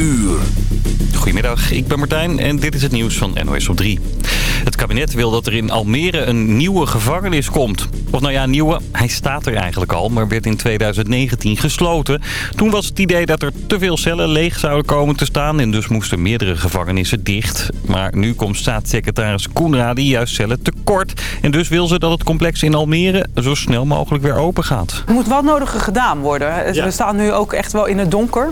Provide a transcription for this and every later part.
uur. Goedemiddag, ik ben Martijn en dit is het nieuws van NOS op 3. Het kabinet wil dat er in Almere een nieuwe gevangenis komt. Of nou ja, nieuwe, hij staat er eigenlijk al, maar werd in 2019 gesloten. Toen was het idee dat er te veel cellen leeg zouden komen te staan... en dus moesten meerdere gevangenissen dicht. Maar nu komt staatssecretaris Koenra die juist cellen tekort. En dus wil ze dat het complex in Almere zo snel mogelijk weer open gaat. Er moet wel nodige gedaan worden. We staan nu ook echt wel in het donker.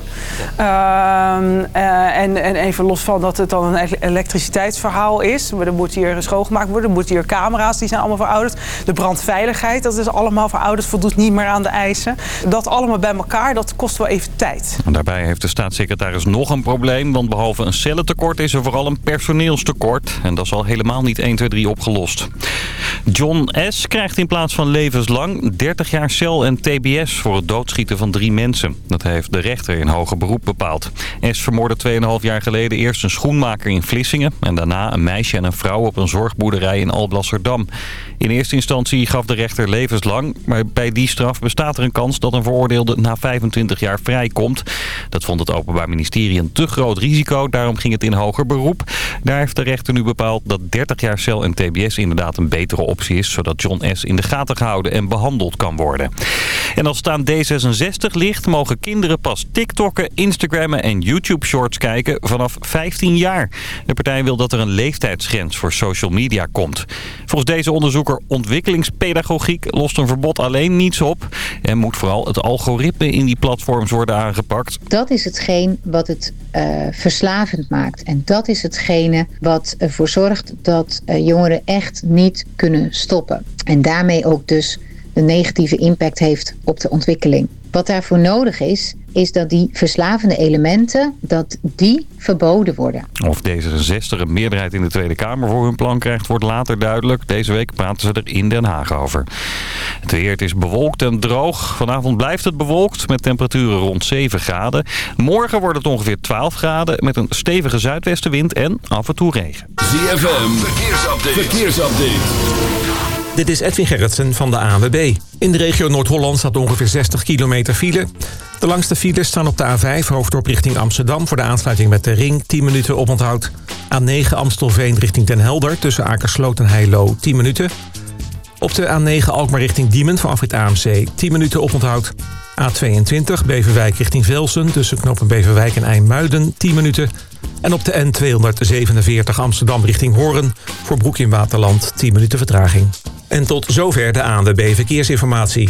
Ehm, eh, en, en even los van dat het dan een elektriciteitsverhaal is. Maar er moet hier schoongemaakt worden. Er moeten hier camera's, die zijn allemaal verouderd. De brandveiligheid, dat is allemaal verouderd. Voldoet niet meer aan de eisen. Dat allemaal bij elkaar, dat kost wel even tijd. Daarbij heeft de staatssecretaris nog een probleem. Want behalve een cellentekort is er vooral een personeelstekort. En dat is al helemaal niet 1, 2, 3 opgelost. John S. krijgt in plaats van levenslang 30 jaar cel en tbs voor het doodschieten van drie mensen. Dat heeft de rechter in hoger beroep bepaald. S. vermoordde 2,5 jaar geleden eerst een schoenmaker in Vlissingen... en daarna een meisje en een vrouw op een zorgboerderij in Alblasserdam. In eerste instantie gaf de rechter levenslang... maar bij die straf bestaat er een kans dat een veroordeelde na 25 jaar vrijkomt. Dat vond het Openbaar Ministerie een te groot risico. Daarom ging het in hoger beroep. Daar heeft de rechter nu bepaald dat 30 jaar cel en tbs inderdaad een betere optie is... zodat John S. in de gaten gehouden en behandeld kan worden. En als het aan D66 ligt, mogen kinderen pas TikTokken, Instagrammen en YouTube-shorts kijken vanaf 15 jaar. De partij wil dat er een leeftijdsgrens voor social media komt. Volgens deze onderzoeker ontwikkelingspedagogiek lost een verbod alleen niets op... en moet vooral het algoritme in die platforms worden aangepakt. Dat is hetgeen wat het uh, verslavend maakt. En dat is hetgene wat ervoor zorgt dat uh, jongeren echt niet kunnen stoppen. En daarmee ook dus een negatieve impact heeft op de ontwikkeling. Wat daarvoor nodig is, is dat die verslavende elementen, dat die verboden worden. Of D66 een meerderheid in de Tweede Kamer voor hun plan krijgt, wordt later duidelijk. Deze week praten ze er in Den Haag over. Het weer het is bewolkt en droog. Vanavond blijft het bewolkt met temperaturen rond 7 graden. Morgen wordt het ongeveer 12 graden met een stevige zuidwestenwind en af en toe regen. ZFM, verkeersupdate. verkeersupdate. Dit is Edwin Gerritsen van de ANWB. In de regio Noord-Holland staat ongeveer 60 kilometer file. De langste files staan op de A5 hoofddorp richting Amsterdam... voor de aansluiting met de ring, 10 minuten oponthoud. A9 Amstelveen richting Den Helder tussen Akersloot en Heilo, 10 minuten. Op de A9 Alkmaar richting Diemen vanaf het AMC, 10 minuten oponthoud. A22 Beverwijk richting Velsen tussen knopen Beverwijk en IJmuiden, 10 minuten. En op de N247 Amsterdam richting Hoorn voor Broek in Waterland, 10 minuten vertraging. En tot zover de ANWB Verkeersinformatie.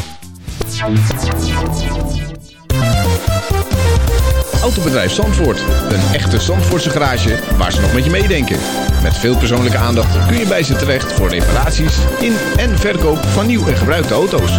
Autobedrijf Zandvoort. Een echte Zandvoortse garage waar ze nog met je meedenken. Met veel persoonlijke aandacht kun je bij ze terecht voor reparaties in en verkoop van nieuw en gebruikte auto's.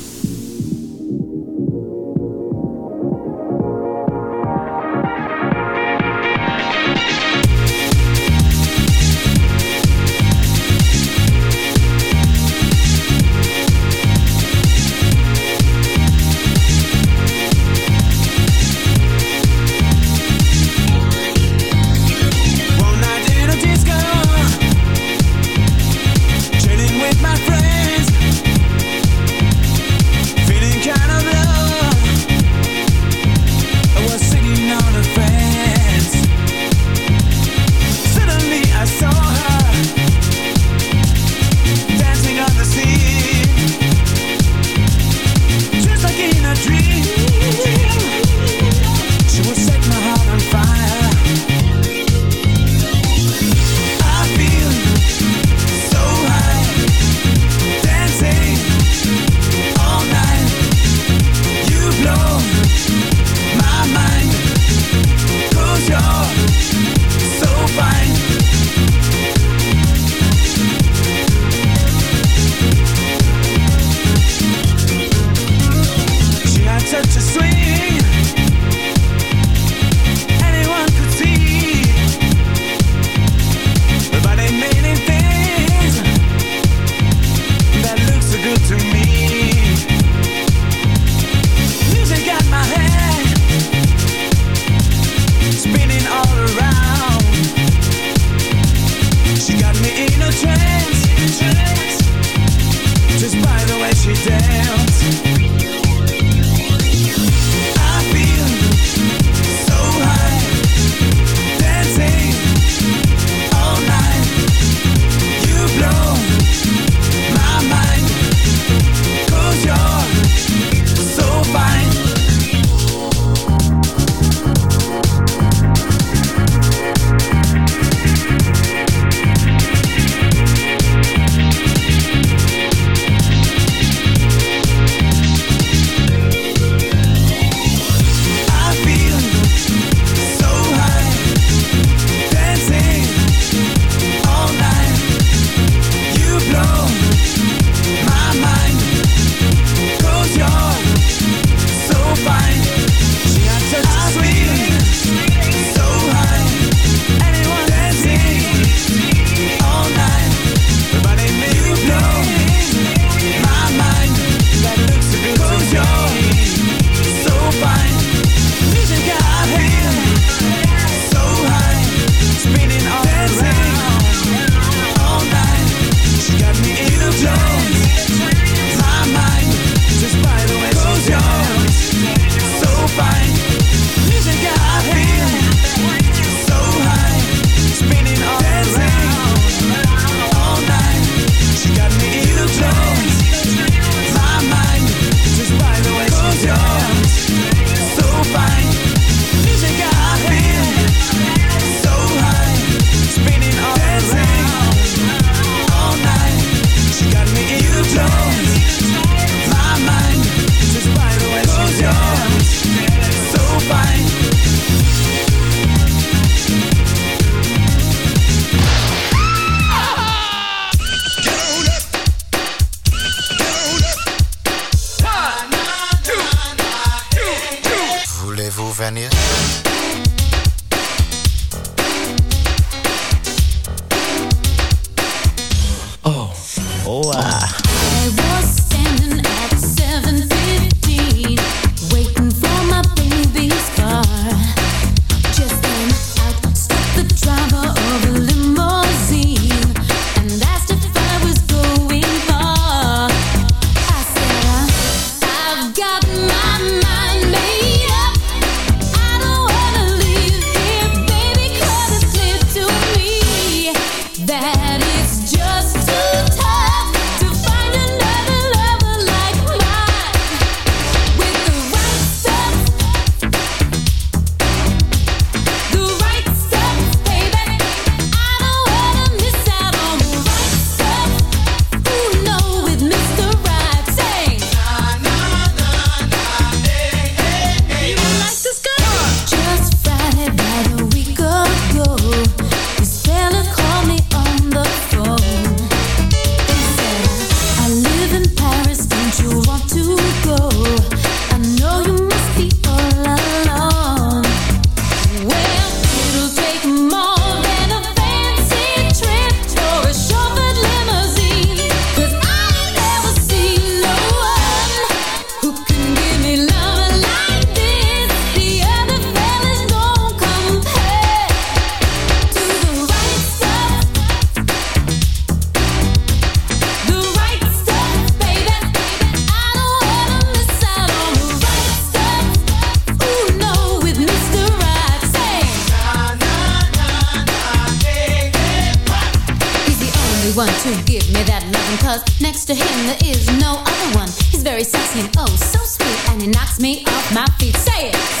and it knocks me off my feet. Say it.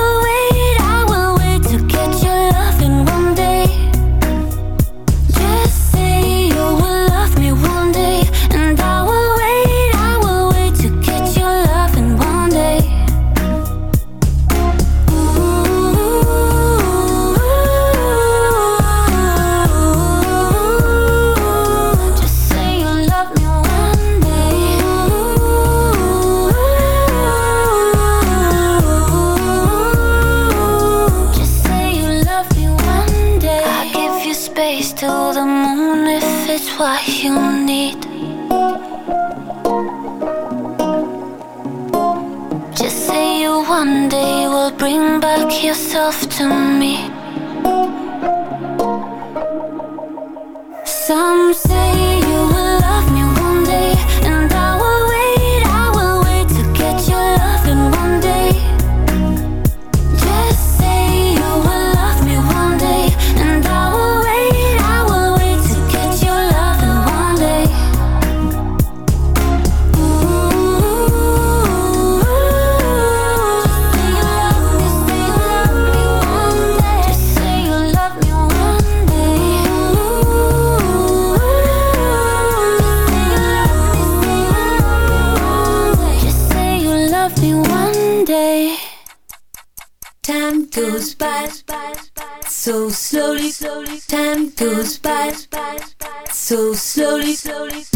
take yourself to me. Some slowly, slowly.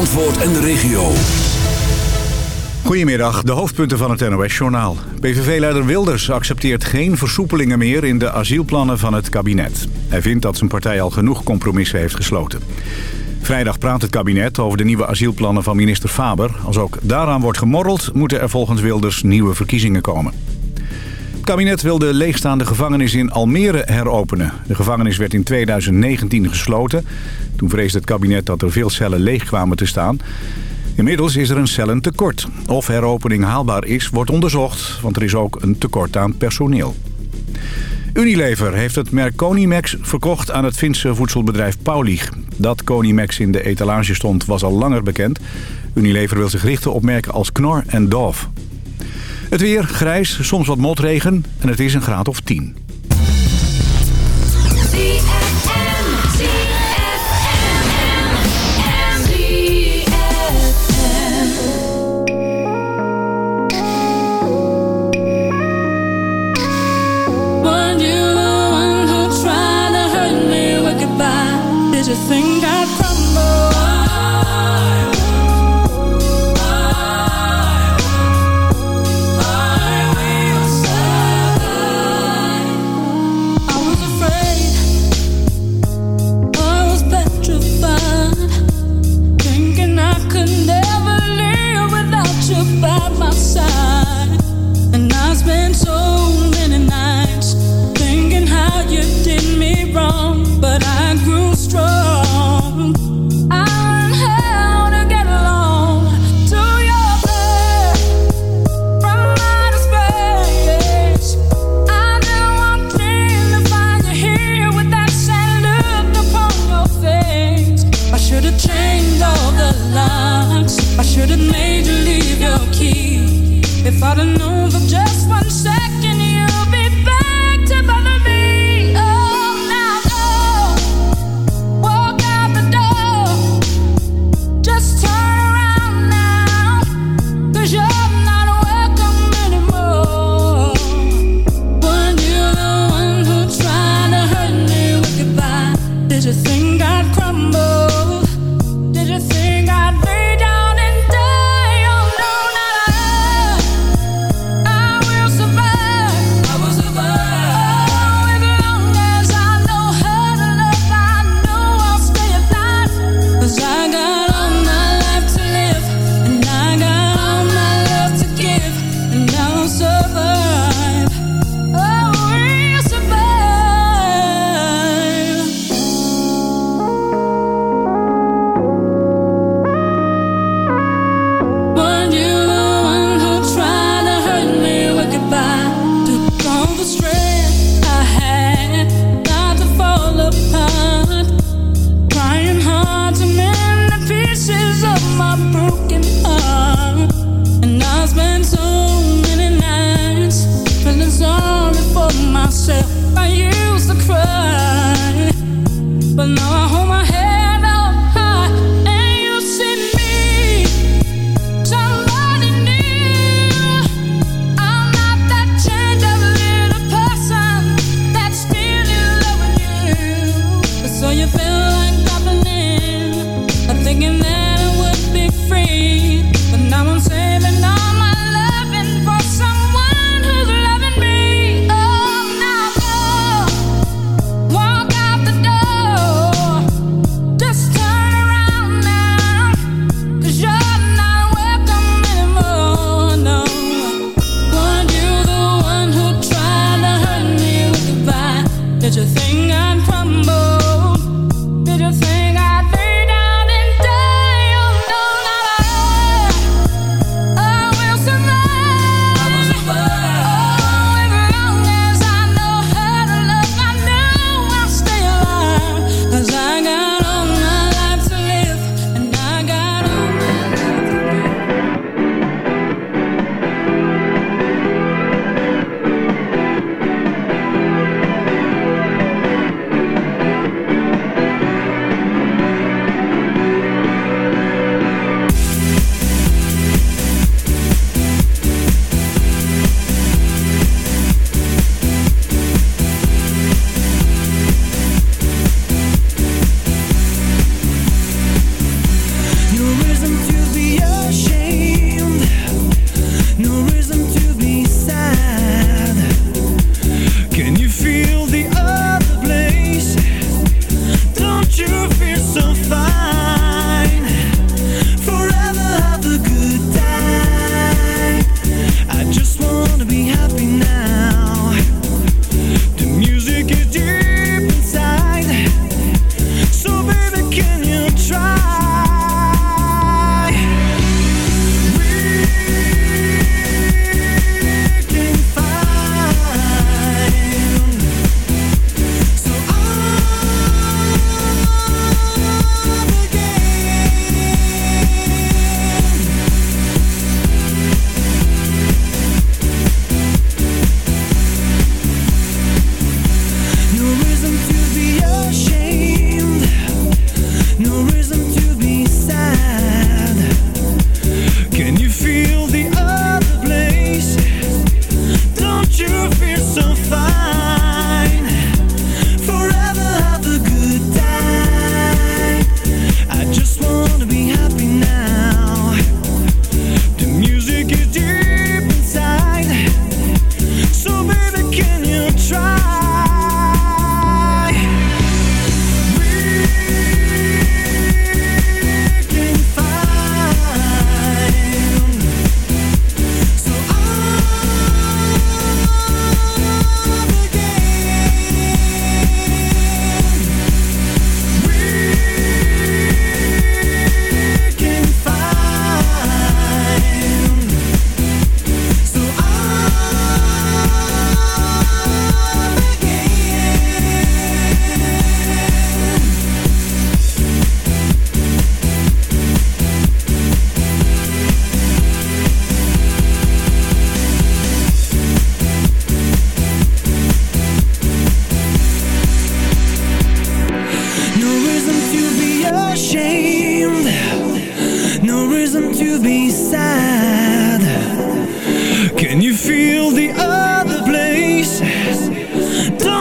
Zandvoort en de regio. Goedemiddag, de hoofdpunten van het NOS-journaal. PVV-leider Wilders accepteert geen versoepelingen meer in de asielplannen van het kabinet. Hij vindt dat zijn partij al genoeg compromissen heeft gesloten. Vrijdag praat het kabinet over de nieuwe asielplannen van minister Faber. Als ook daaraan wordt gemorreld, moeten er volgens Wilders nieuwe verkiezingen komen. Het kabinet wil de leegstaande gevangenis in Almere heropenen. De gevangenis werd in 2019 gesloten. Toen vreesde het kabinet dat er veel cellen leeg kwamen te staan. Inmiddels is er een cellen tekort. Of heropening haalbaar is, wordt onderzocht, want er is ook een tekort aan personeel. Unilever heeft het merk Conimax verkocht aan het Finse voedselbedrijf Paulig. Dat Conimax in de etalage stond was al langer bekend. Unilever wil zich richten op merken als Knorr en Dove. Het weer grijs, soms wat motregen en het is een graad of 10.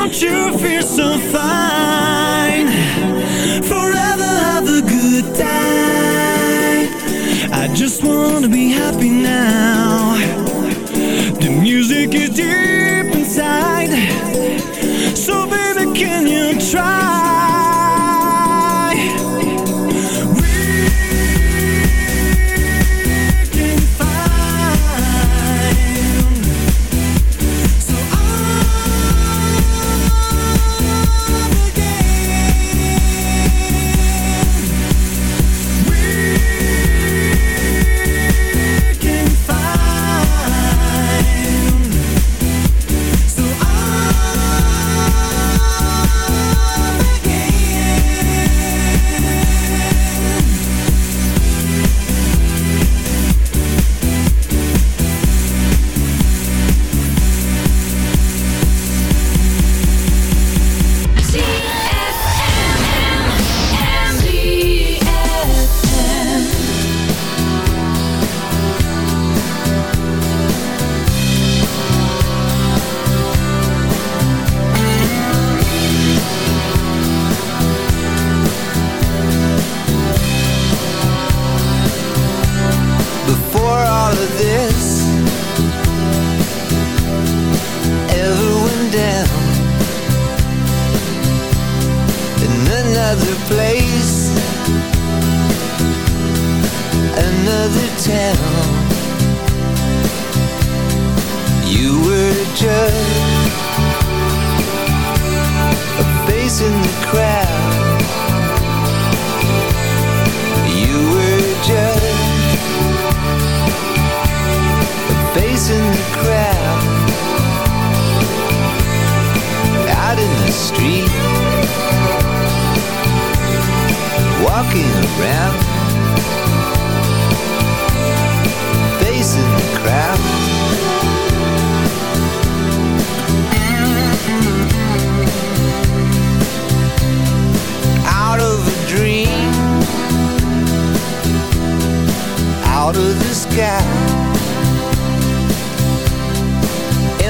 Don't you feel so fine? Forever have a good time. I just wanna be happy now. In the crowd. Out in the street. Walking around. Facing the crowd. Out of a dream. Out of the sky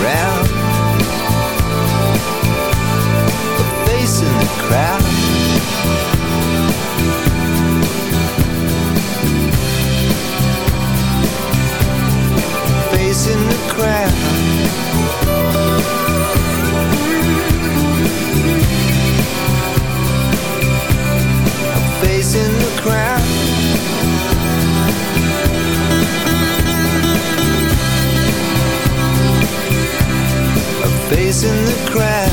around. A face in the crowd. Face in the crowd in the crowd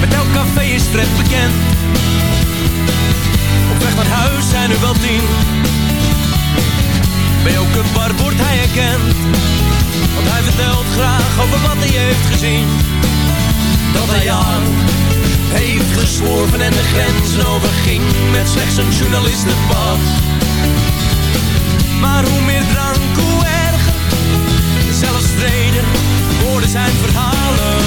Met elk café is Fred bekend. Op weg naar huis zijn er wel tien. Bij elke bar wordt hij herkend. Want hij vertelt graag over wat hij heeft gezien dat hij aan heeft gesworven en de grenzen overging met slechts een journalistenpas. Maar hoe meer drank, hoe erger, zelfs vrede woorden zijn verhalen.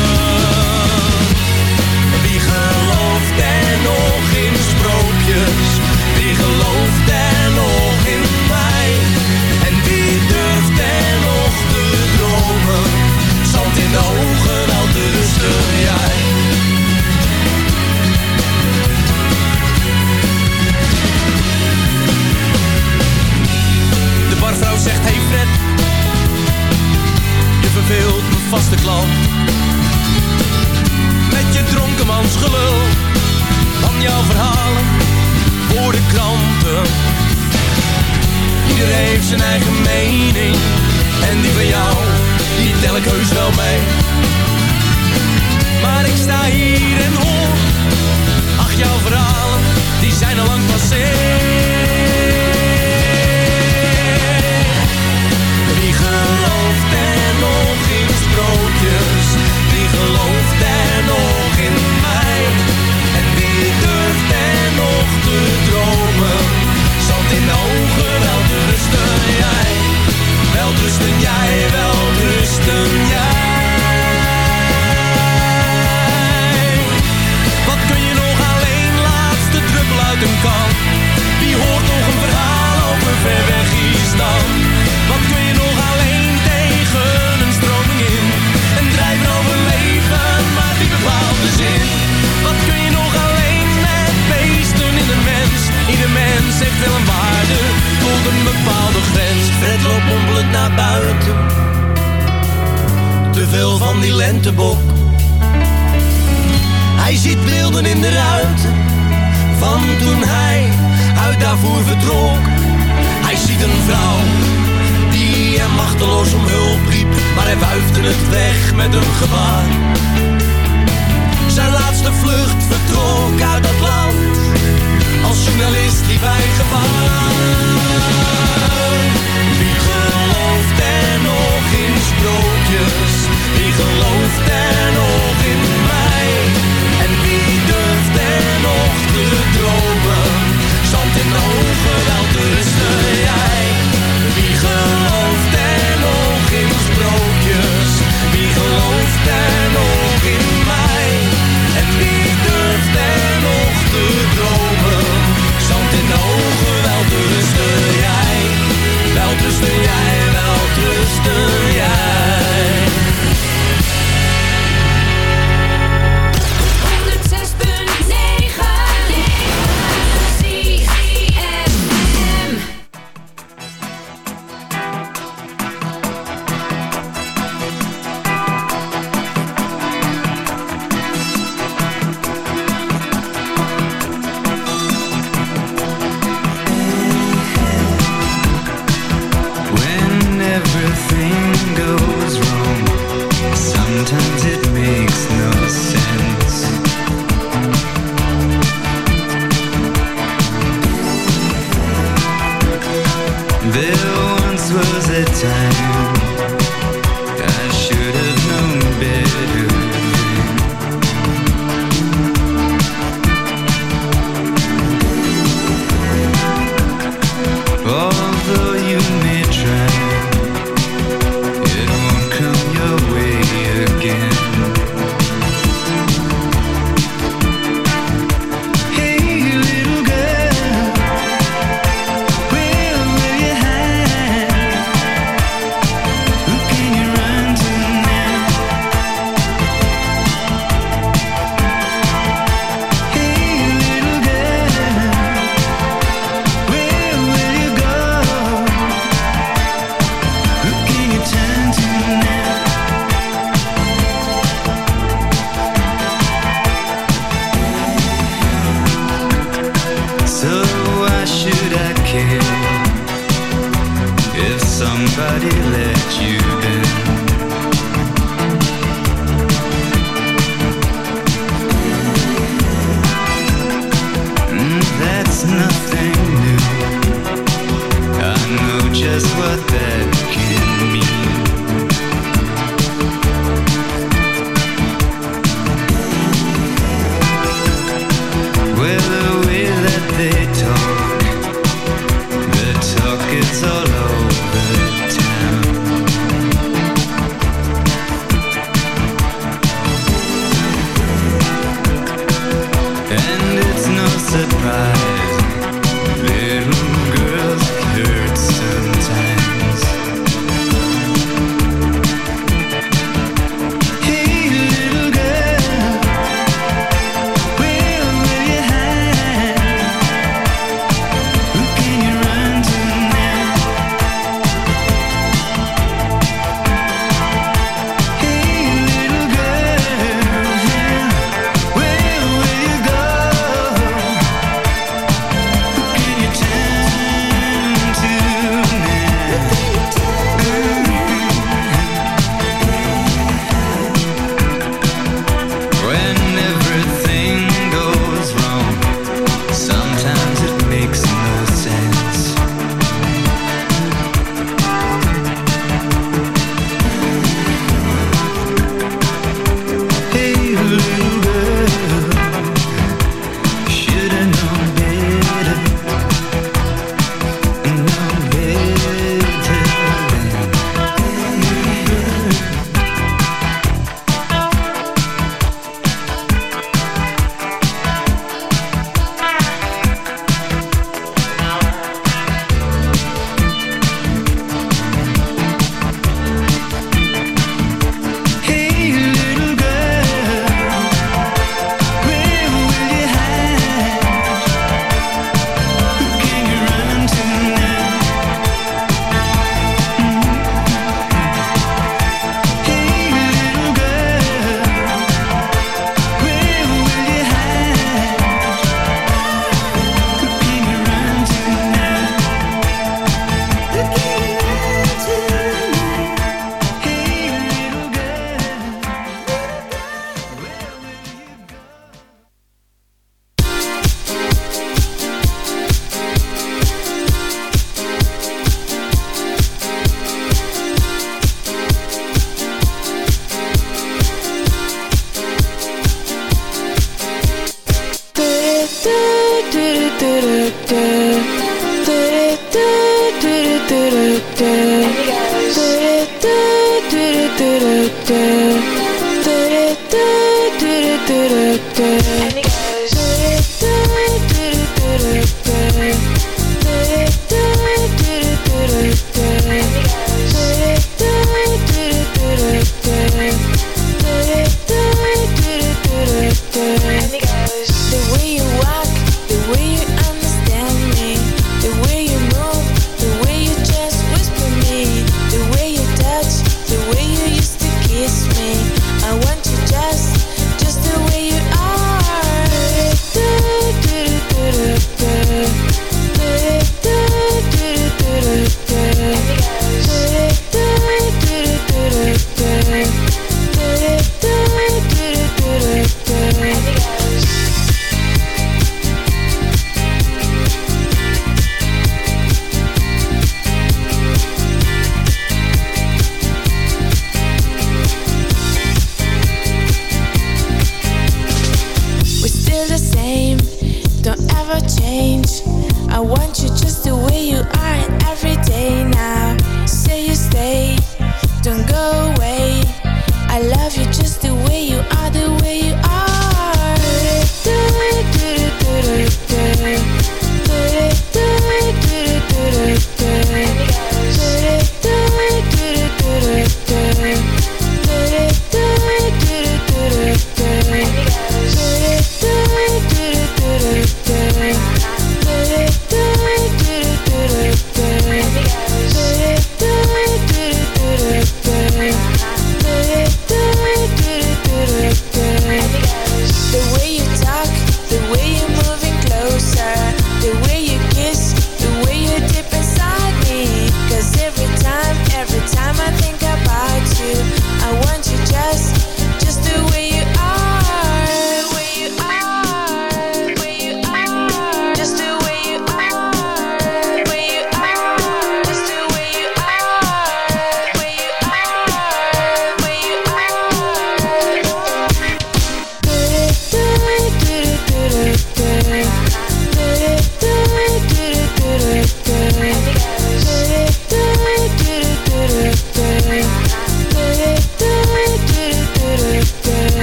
Wie gelooft er nog in sprookjes? Wie gelooft er nog in mij? En wie durft er nog te dromen? Zand in de ogen